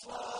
صَادِقٌ